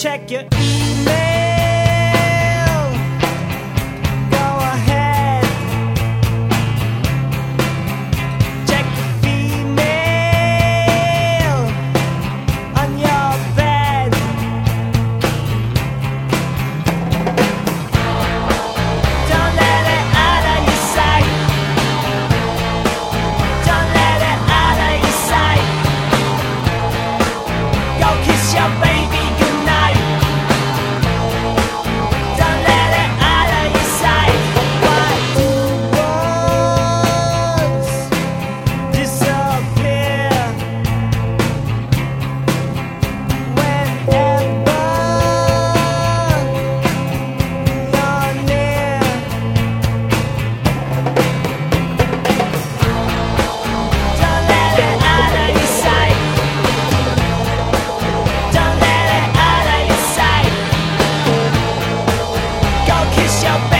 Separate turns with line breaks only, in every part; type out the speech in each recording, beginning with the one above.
check your email. kiss your back.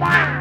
Wow.